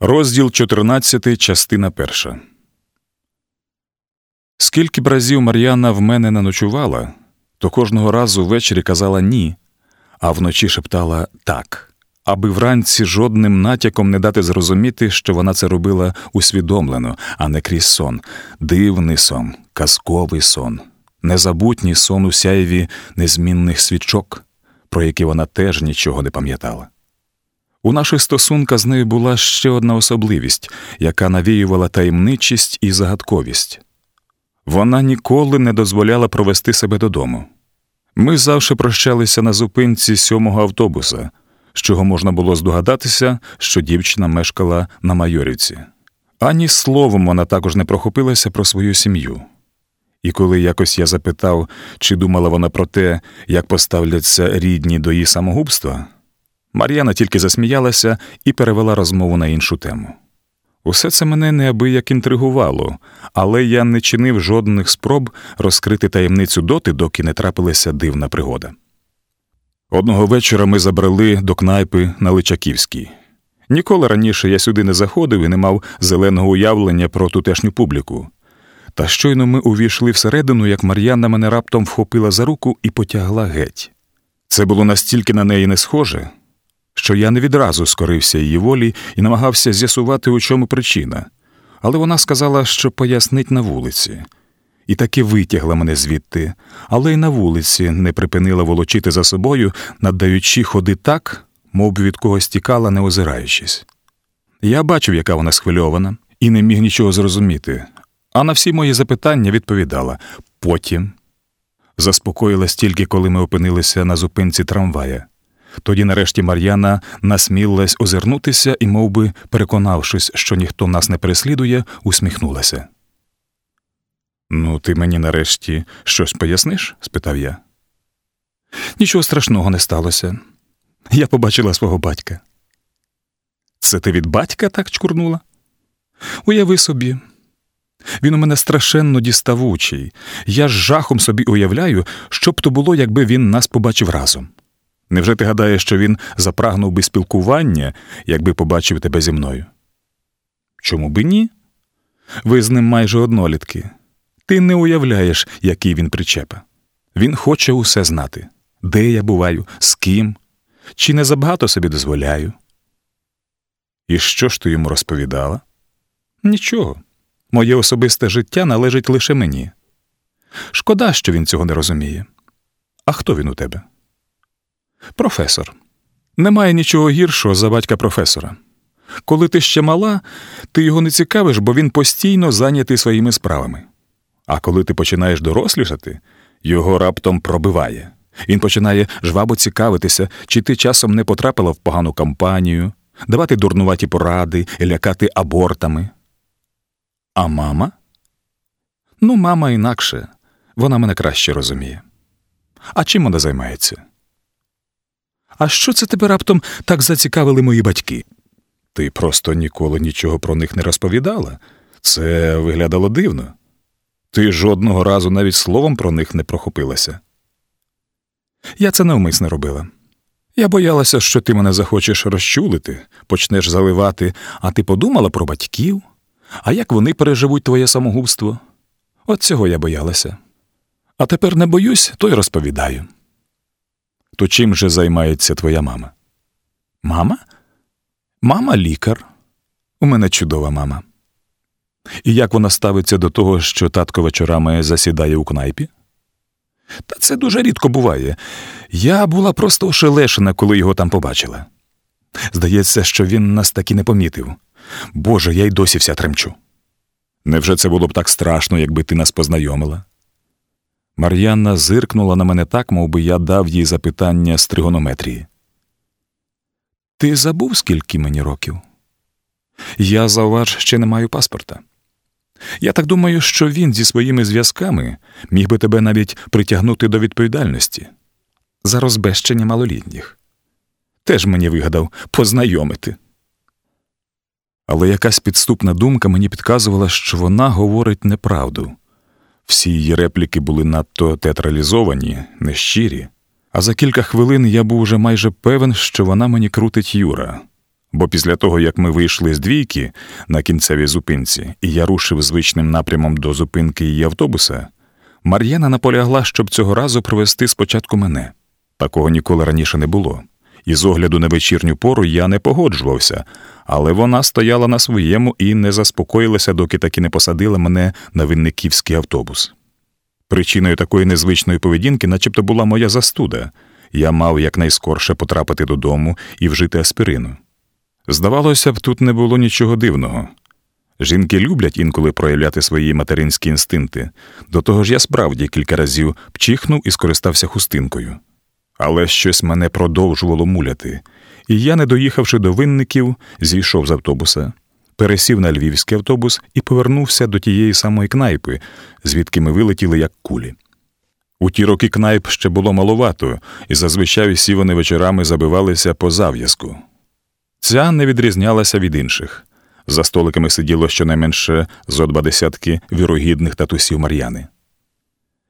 Розділ 14, частина перша. Скільки б разів Мар'яна в мене не ночувала, то кожного разу ввечері казала ні, а вночі шептала так, аби вранці жодним натяком не дати зрозуміти, що вона це робила усвідомлено, а не крізь сон, дивний сон, казковий сон, незабутній сон у сяєві незмінних свічок, про які вона теж нічого не пам'ятала. У наших стосунках з нею була ще одна особливість, яка навіювала таємничість і загадковість. Вона ніколи не дозволяла провести себе додому. Ми завжди прощалися на зупинці сьомого автобуса, з чого можна було здогадатися, що дівчина мешкала на Майорівці. Ані словом вона також не прохопилася про свою сім'ю. І коли якось я запитав, чи думала вона про те, як поставляться рідні до її самогубства. Мар'яна тільки засміялася і перевела розмову на іншу тему. Усе це мене неабияк інтригувало, але я не чинив жодних спроб розкрити таємницю доти, доки не трапилася дивна пригода. Одного вечора ми забрали до кнайпи на Личаківській. Ніколи раніше я сюди не заходив і не мав зеленого уявлення про тутешню публіку. Та щойно ми увійшли всередину, як Мар'яна мене раптом вхопила за руку і потягла геть. Це було настільки на неї не схоже, що я не відразу скорився її волі і намагався з'ясувати, у чому причина, але вона сказала, що пояснить на вулиці, і таки витягла мене звідти, але й на вулиці не припинила волочити за собою, надаючи ходи так, мов би від когось тікала, не озираючись. Я бачив, яка вона схвильована, і не міг нічого зрозуміти, а на всі мої запитання відповідала потім. Заспокоїлась тільки, коли ми опинилися на зупинці трамвая. Тоді, нарешті, Мар'яна насмілилась озирнутися і, мов би, переконавшись, що ніхто нас не переслідує, усміхнулася. Ну, ти мені нарешті щось поясниш? спитав я. Нічого страшного не сталося. Я побачила свого батька. Це ти від батька так чкурнула? Уяви собі. Він у мене страшенно діставучий. Я з жахом собі уявляю, що б то було, якби він нас побачив разом. Невже ти гадаєш, що він запрагнув би спілкування, якби побачив тебе зі мною? Чому би ні? Ви з ним майже однолітки. Ти не уявляєш, який він причепа. Він хоче усе знати, де я буваю, з ким, чи не забагато собі дозволяю. І що ж ти йому розповідала? Нічого. Моє особисте життя належить лише мені. Шкода, що він цього не розуміє. А хто він у тебе? Професор. Немає нічого гіршого за батька професора. Коли ти ще мала, ти його не цікавиш, бо він постійно зайнятий своїми справами. А коли ти починаєш дорослішати, його раптом пробиває. Він починає жваво цікавитися, чи ти часом не потрапила в погану кампанію, давати дурнуваті поради лякати абортами. А мама? Ну, мама інакше. Вона мене краще розуміє. А чим вона займається? А що це тебе раптом так зацікавили мої батьки? Ти просто ніколи нічого про них не розповідала. Це виглядало дивно. Ти жодного разу навіть словом про них не прохопилася. Я це навмисно робила. Я боялася, що ти мене захочеш розчулити, почнеш заливати, а ти подумала про батьків, а як вони переживуть твоє самогубство? От цього я боялася. А тепер не боюсь, то й розповідаю. То чим же займається твоя мама? Мама? Мама лікар. У мене чудова мама. І як вона ставиться до того, що татко вечорами засідає у кнайпі? Та це дуже рідко буває. Я була просто ошелешена, коли його там побачила. Здається, що він нас таки не помітив. Боже, я й досі вся тремчу. Невже це було б так страшно, якби ти нас познайомила? Мар'янна зиркнула на мене так, мов би я дав їй запитання з тригонометрії. Ти забув, скільки мені років? Я зауваж, ще не маю паспорта. Я так думаю, що він зі своїми зв'язками міг би тебе навіть притягнути до відповідальності за розбещення малолітніх. Теж мені вигадав познайомити. Але якась підступна думка мені підказувала, що вона говорить неправду. Всі її репліки були надто театралізовані, нещирі, а за кілька хвилин я був уже майже певен, що вона мені крутить Юра, Бо після того, як ми вийшли з двійки на кінцевій зупинці, і я рушив звичним напрямом до зупинки її автобуса, Мар'яна наполягла, щоб цього разу провести спочатку мене. Такого ніколи раніше не було. І з огляду на вечірню пору я не погоджувався, але вона стояла на своєму і не заспокоїлася, доки таки не посадила мене на винниківський автобус. Причиною такої незвичної поведінки, начебто, була моя застуда. Я мав якнайскорше потрапити додому і вжити аспірину. Здавалося б, тут не було нічого дивного. Жінки люблять інколи проявляти свої материнські інстинкти. До того ж, я справді кілька разів пчихнув і скористався хустинкою. Але щось мене продовжувало муляти, і я, не доїхавши до винників, зійшов з автобуса, пересів на львівський автобус і повернувся до тієї самої кнайпи, звідки ми вилетіли як кулі. У ті роки кнайп ще було маловато, і зазвичай всі вони вечорами забивалися по зав'язку. Ця не відрізнялася від інших. За столиками сиділо щонайменше зо два десятки вірогідних татусів Мар'яни.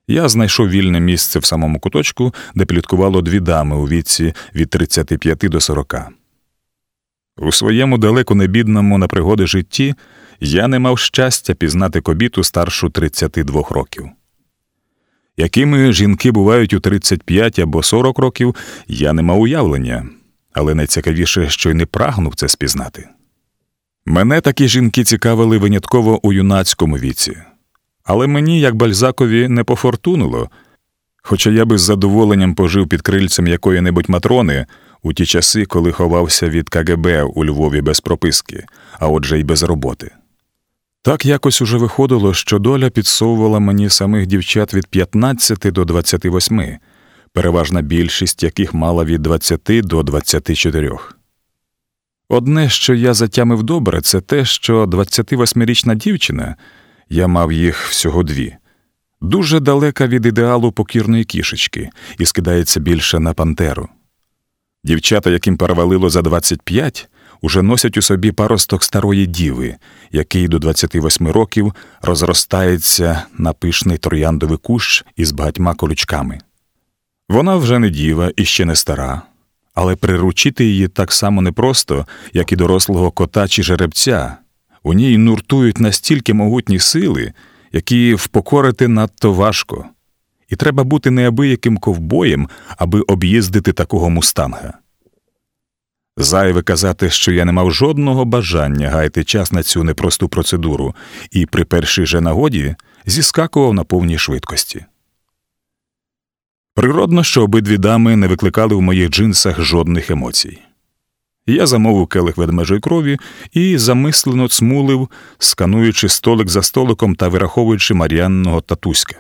Я знайшов вільне місце в самому куточку, де пліткувало дві дами у віці від 35 до 40. У своєму далеко небідному на пригоди житті я не мав щастя пізнати кобіту старшу 32 років. Якими жінки бувають у 35 або 40 років, я не мав уявлення, але найцікавіше, що й не прагнув це спізнати. Мене такі жінки цікавили винятково у юнацькому віці, але мені, як бальзакові, не пофортунило, хоча я би з задоволенням пожив під крильцем якої-небудь матрони у ті часи, коли ховався від КГБ у Львові без прописки, а отже й без роботи. Так якось уже виходило, що доля підсовувала мені самих дівчат від 15 до 28, переважна більшість яких мала від 20 до 24. Одне, що я затямив добре, це те, що 28-річна дівчина, я мав їх всього дві, дуже далека від ідеалу покірної кішечки і скидається більше на пантеру. Дівчата, яким перевалило за 25, уже носять у собі паросток старої діви, який до 28 років розростається на пишний трояндовий кущ із багатьма колючками. Вона вже не діва і ще не стара, але приручити її так само непросто, як і дорослого кота чи жеребця. У ній нуртують настільки могутні сили, які впокорити надто важко, і треба бути неабияким ковбоєм, аби об'їздити такого мустанга. Зайве казати, що я не мав жодного бажання гаяти час на цю непросту процедуру, і при першій же нагоді зіскакував на повній швидкості. Природно, що обидві дами не викликали в моїх джинсах жодних емоцій. Я замовив келих ведмежої крові і замислено цмулив, скануючи столик за столиком та вираховуючи Мар'янного татуська.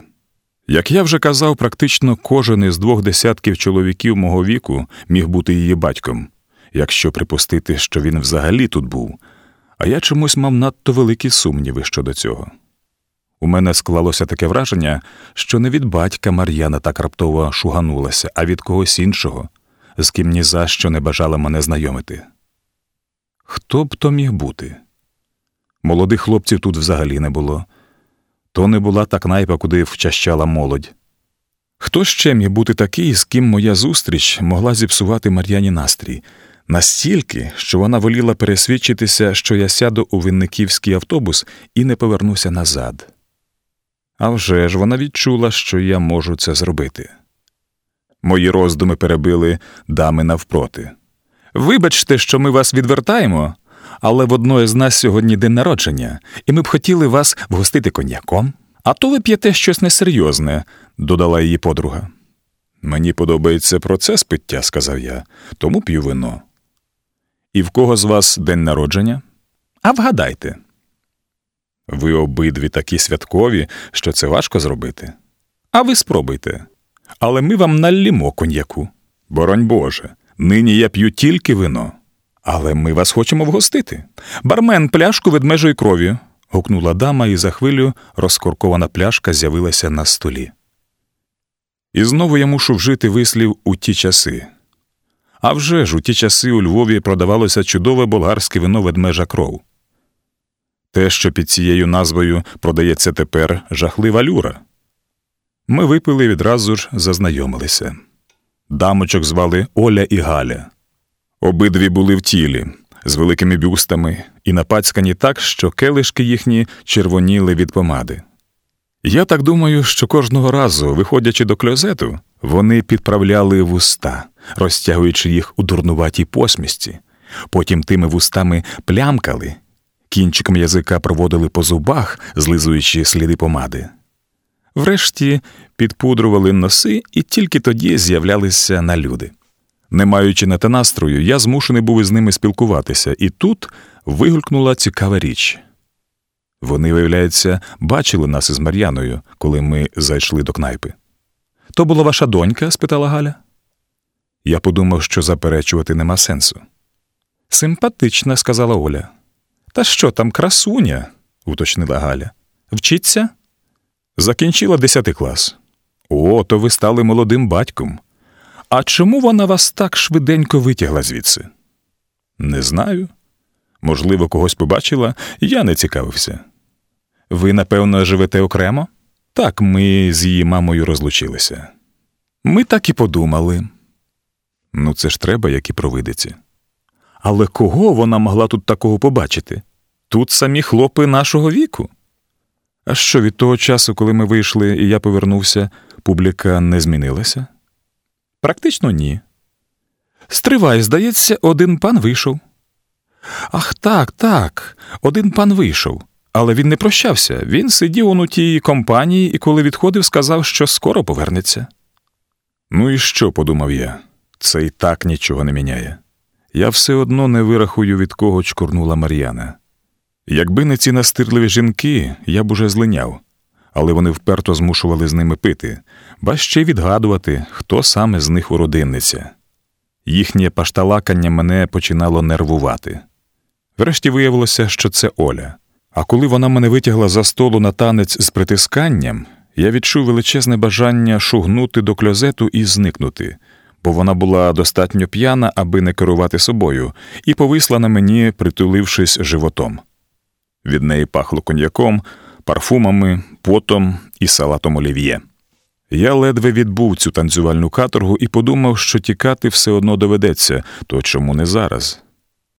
Як я вже казав, практично кожен із двох десятків чоловіків мого віку міг бути її батьком, якщо припустити, що він взагалі тут був, а я чомусь мав надто великі сумніви щодо цього. У мене склалося таке враження, що не від батька Мар'яна так раптово шуганулася, а від когось іншого, з ким ні за що не бажала мене знайомити. Хто б то міг бути? Молодих хлопців тут взагалі не було. То не була та кнайпа, куди вчащала молодь. Хто ще міг бути такий, з ким моя зустріч могла зіпсувати Мар'яні настрій, настільки, що вона воліла пересвідчитися, що я сяду у винниківський автобус і не повернуся назад. А вже ж вона відчула, що я можу це зробити. Мої роздуми перебили дами навпроти. Вибачте, що ми вас відвертаємо, але в одної з нас сьогодні день народження, і ми б хотіли вас вгостити коньяком. А то ви п'єте щось несерйозне, додала її подруга. Мені подобається процес пиття, сказав я, тому п'ю вино. І в кого з вас день народження? А вгадайте. Ви обидві такі святкові, що це важко зробити. А ви спробуйте. Але ми вам наллімо коньяку. Боронь Боже, нині я п'ю тільки вино. Але ми вас хочемо вгостити. Бармен, пляшку ведмежої крові. гукнула дама, і за хвилю розкоркована пляшка з'явилася на столі. І знову я мушу вжити вислів у ті часи. А вже ж у ті часи у Львові продавалося чудове болгарське вино ведмежа кров. Те, що під цією назвою продається тепер жахлива люра. Ми випили відразу ж зазнайомилися. Дамочок звали Оля і Галя. Обидві були в тілі, з великими бюстами і напацькані так, що келишки їхні червоніли від помади. Я так думаю, що кожного разу, виходячи до кльозету, вони підправляли вуста, розтягуючи їх у дурнуватій посмісті, потім тими вустами плямкали, кінчиком язика проводили по зубах, злизуючи сліди помади. Врешті підпудрували носи і тільки тоді з'являлися на люди. Не маючи на те настрою, я змушений був із ними спілкуватися, і тут вигулькнула цікава річ. Вони, виявляється, бачили нас із Мар'яною, коли ми зайшли до кнайпи. То була ваша донька? спитала Галя. Я подумав, що заперечувати нема сенсу. Симпатична, сказала Оля. Та що там, красуня? уточнила Галя. Вчиться? Закінчила десятий клас. О, то ви стали молодим батьком. А чому вона вас так швиденько витягла звідси? Не знаю. Можливо, когось побачила, я не цікавився. Ви, напевно, живете окремо? Так, ми з її мамою розлучилися. Ми так і подумали. Ну, це ж треба, як і провидиці. Але кого вона могла тут такого побачити? Тут самі хлопи нашого віку. А що від того часу, коли ми вийшли і я повернувся, публіка не змінилася? Практично ні. Стривай, здається, один пан вийшов. Ах так, так, один пан вийшов. Але він не прощався. Він сидів он у тій компанії і, коли відходив, сказав, що скоро повернеться. Ну і що, подумав я, це і так нічого не міняє. Я все одно не вирахую, від кого чкурнула Мар'яна. Якби не ці настирливі жінки, я б уже злиняв, але вони вперто змушували з ними пити, ба ще й відгадувати, хто саме з них уродинниця. Їхнє пашталакання мене починало нервувати. Врешті виявилося, що це Оля. А коли вона мене витягла за столу на танець з притисканням, я відчув величезне бажання шугнути до кльозету і зникнути, бо вона була достатньо п'яна, аби не керувати собою, і повисла на мені, притулившись животом. Від неї пахло коньяком, парфумами, потом і салатом олів'є. Я ледве відбув цю танцювальну каторгу і подумав, що тікати все одно доведеться, то чому не зараз?